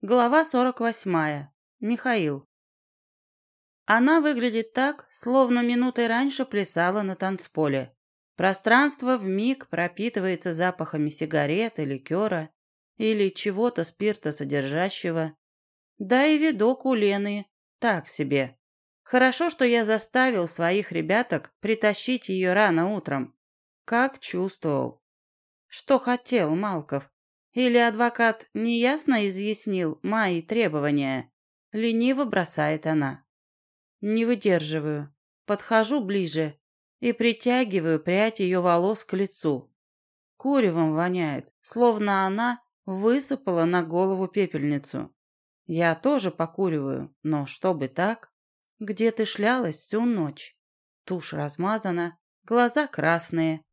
Глава 48. Михаил. Она выглядит так, словно минутой раньше плясала на танцполе. Пространство вмиг пропитывается запахами сигарет и ликера или чего-то спиртосодержащего. Да и видок у Лены так себе. Хорошо, что я заставил своих ребяток притащить ее рано утром. Как чувствовал. Что хотел Малков. Или адвокат неясно изъяснил мои требования? Лениво бросает она. Не выдерживаю. Подхожу ближе и притягиваю прядь ее волос к лицу. Куревом воняет, словно она высыпала на голову пепельницу. Я тоже покуриваю, но чтобы так? Где ты шлялась всю ночь? Тушь размазана, глаза красные.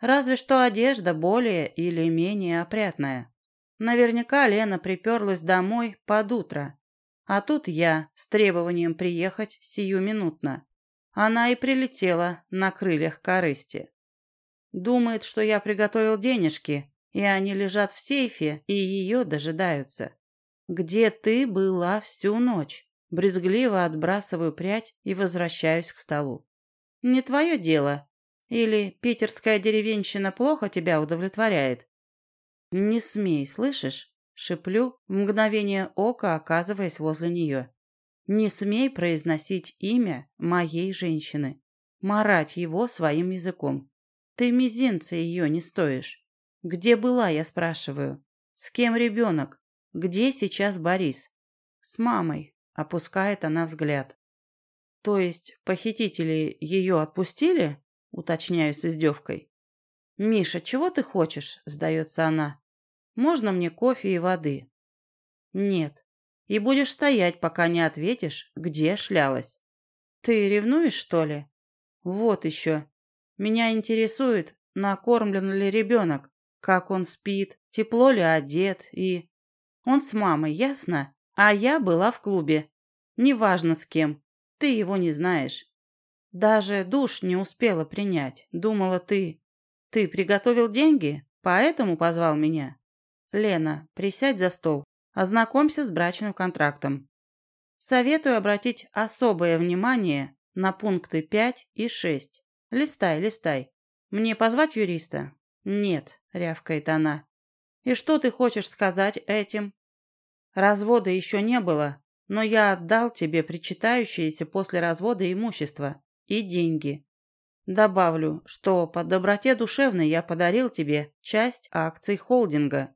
Разве что одежда более или менее опрятная. Наверняка Лена приперлась домой под утро. А тут я с требованием приехать сиюминутно. Она и прилетела на крыльях корысти. Думает, что я приготовил денежки, и они лежат в сейфе, и ее дожидаются. Где ты была всю ночь? Брезгливо отбрасываю прядь и возвращаюсь к столу. Не твое дело. Или питерская деревенщина плохо тебя удовлетворяет? «Не смей, слышишь?» — шеплю, в мгновение ока оказываясь возле нее. «Не смей произносить имя моей женщины, марать его своим языком. Ты мизинца ее не стоишь. Где была, я спрашиваю? С кем ребенок? Где сейчас Борис?» «С мамой», — опускает она взгляд. «То есть похитители ее отпустили?» — уточняю с издевкой. «Миша, чего ты хочешь?» – сдается она. Можно мне кофе и воды?» «Нет. И будешь стоять, пока не ответишь, где шлялась. Ты ревнуешь, что ли? Вот еще. Меня интересует, накормлен ли ребенок, как он спит, тепло ли одет и... Он с мамой, ясно? А я была в клубе. Неважно с кем. Ты его не знаешь. Даже душ не успела принять. Думала ты. Ты приготовил деньги, поэтому позвал меня. Лена, присядь за стол. Ознакомься с брачным контрактом. Советую обратить особое внимание на пункты 5 и 6. Листай, листай. Мне позвать юриста? Нет, рявкает она. И что ты хочешь сказать этим? Развода еще не было, но я отдал тебе причитающееся после развода имущество и деньги. Добавлю, что по доброте душевной я подарил тебе часть акций холдинга.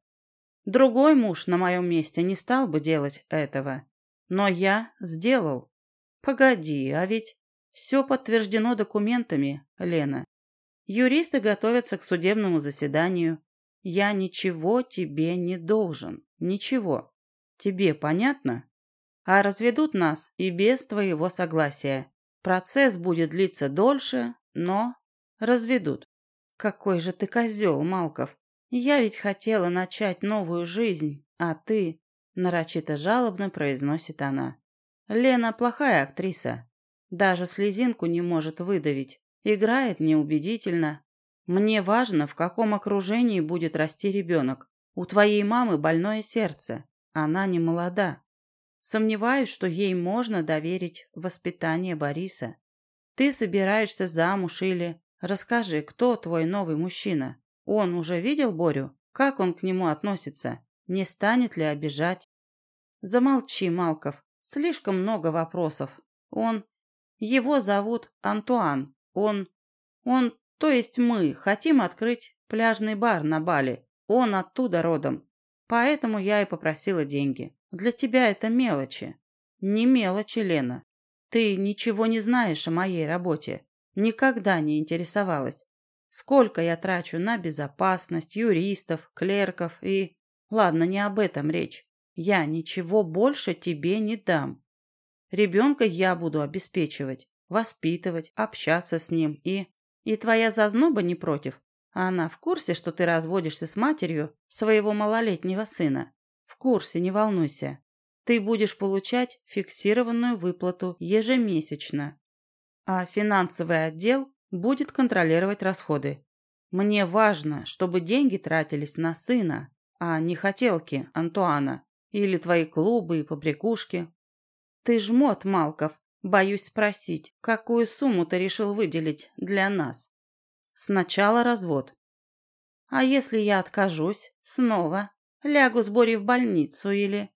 Другой муж на моем месте не стал бы делать этого. Но я сделал. Погоди, а ведь все подтверждено документами, Лена. Юристы готовятся к судебному заседанию. Я ничего тебе не должен. Ничего. Тебе понятно? А разведут нас и без твоего согласия. Процесс будет длиться дольше, но разведут. Какой же ты козел, Малков. «Я ведь хотела начать новую жизнь, а ты...» Нарочито жалобно произносит она. «Лена плохая актриса. Даже слезинку не может выдавить. Играет неубедительно. Мне важно, в каком окружении будет расти ребенок. У твоей мамы больное сердце. Она не молода. Сомневаюсь, что ей можно доверить воспитание Бориса. Ты собираешься замуж или... Расскажи, кто твой новый мужчина? Он уже видел Борю? Как он к нему относится? Не станет ли обижать? Замолчи, Малков. Слишком много вопросов. Он... Его зовут Антуан. Он... Он... То есть мы хотим открыть пляжный бар на Бали. Он оттуда родом. Поэтому я и попросила деньги. Для тебя это мелочи. Не мелочи, Лена. Ты ничего не знаешь о моей работе. Никогда не интересовалась. Сколько я трачу на безопасность, юристов, клерков и... Ладно, не об этом речь. Я ничего больше тебе не дам. Ребенка я буду обеспечивать, воспитывать, общаться с ним и... И твоя зазноба не против. Она в курсе, что ты разводишься с матерью своего малолетнего сына? В курсе, не волнуйся. Ты будешь получать фиксированную выплату ежемесячно. А финансовый отдел будет контролировать расходы. Мне важно, чтобы деньги тратились на сына, а не хотелки Антуана. Или твои клубы и побрякушки. Ты жмот, Малков. Боюсь спросить, какую сумму ты решил выделить для нас? Сначала развод. А если я откажусь? Снова? Лягу с Борей в больницу или...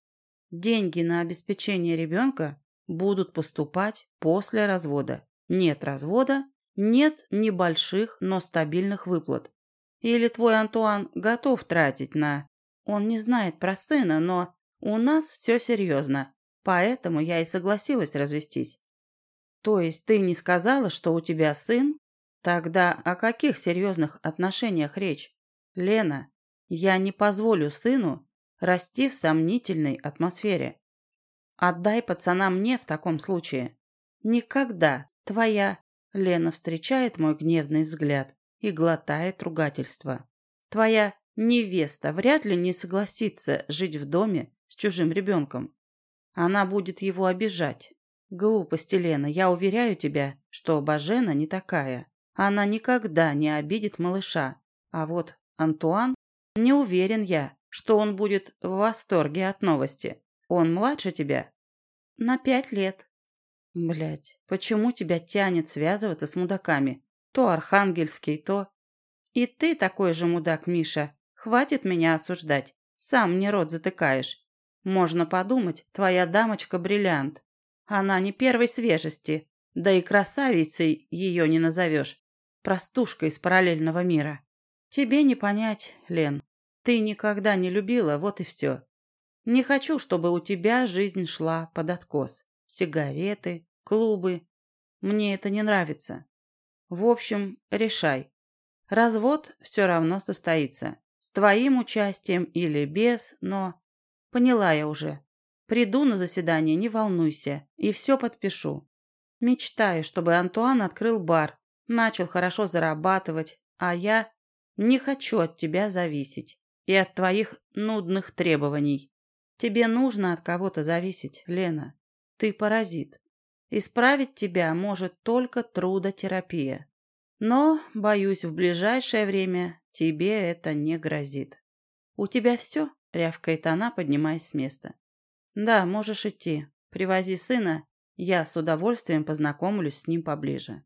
Деньги на обеспечение ребенка будут поступать после развода. Нет развода, нет небольших, но стабильных выплат. Или твой Антуан готов тратить на... Он не знает про сына, но у нас все серьезно. Поэтому я и согласилась развестись. То есть ты не сказала, что у тебя сын? Тогда о каких серьезных отношениях речь? Лена, я не позволю сыну расти в сомнительной атмосфере. Отдай пацана мне в таком случае. Никогда твоя Лена встречает мой гневный взгляд и глотает ругательство. Твоя невеста вряд ли не согласится жить в доме с чужим ребенком. Она будет его обижать. Глупости, Лена, я уверяю тебя, что Бажена не такая. Она никогда не обидит малыша. А вот Антуан, не уверен я, что он будет в восторге от новости. Он младше тебя? На пять лет. Блять, почему тебя тянет связываться с мудаками? То Архангельский, то... И ты такой же мудак, Миша. Хватит меня осуждать. Сам мне рот затыкаешь. Можно подумать, твоя дамочка бриллиант. Она не первой свежести. Да и красавицей ее не назовешь. Простушка из параллельного мира. Тебе не понять, Лен. Ты никогда не любила, вот и все. Не хочу, чтобы у тебя жизнь шла под откос сигареты, клубы. Мне это не нравится. В общем, решай. Развод все равно состоится. С твоим участием или без, но... Поняла я уже. Приду на заседание, не волнуйся, и все подпишу. Мечтаю, чтобы Антуан открыл бар, начал хорошо зарабатывать, а я не хочу от тебя зависеть и от твоих нудных требований. Тебе нужно от кого-то зависеть, Лена. Ты паразит. Исправить тебя может только трудотерапия. Но, боюсь, в ближайшее время тебе это не грозит. У тебя все? рявкает она, поднимаясь с места. Да, можешь идти. Привози сына, я с удовольствием познакомлюсь с ним поближе.